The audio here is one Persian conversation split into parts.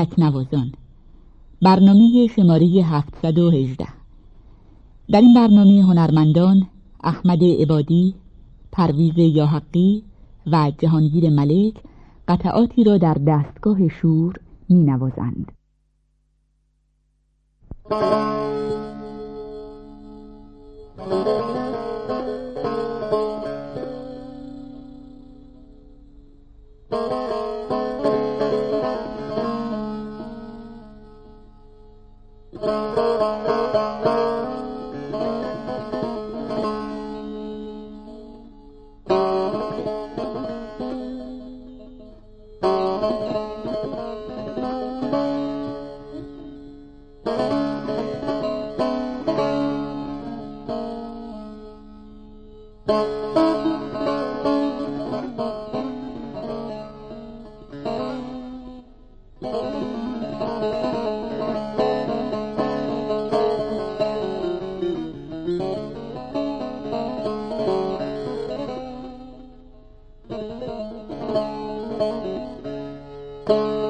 تکنوازان برنامه شماره 718 در این برنامه هنرمندان احمد عبادی، پرویز یاحقی و جهانگیر ملک قطعاتی را در دستگاه شور می نوازند. Thank you.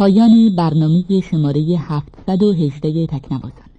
پایان برنامه شماره 718 تکنوازان.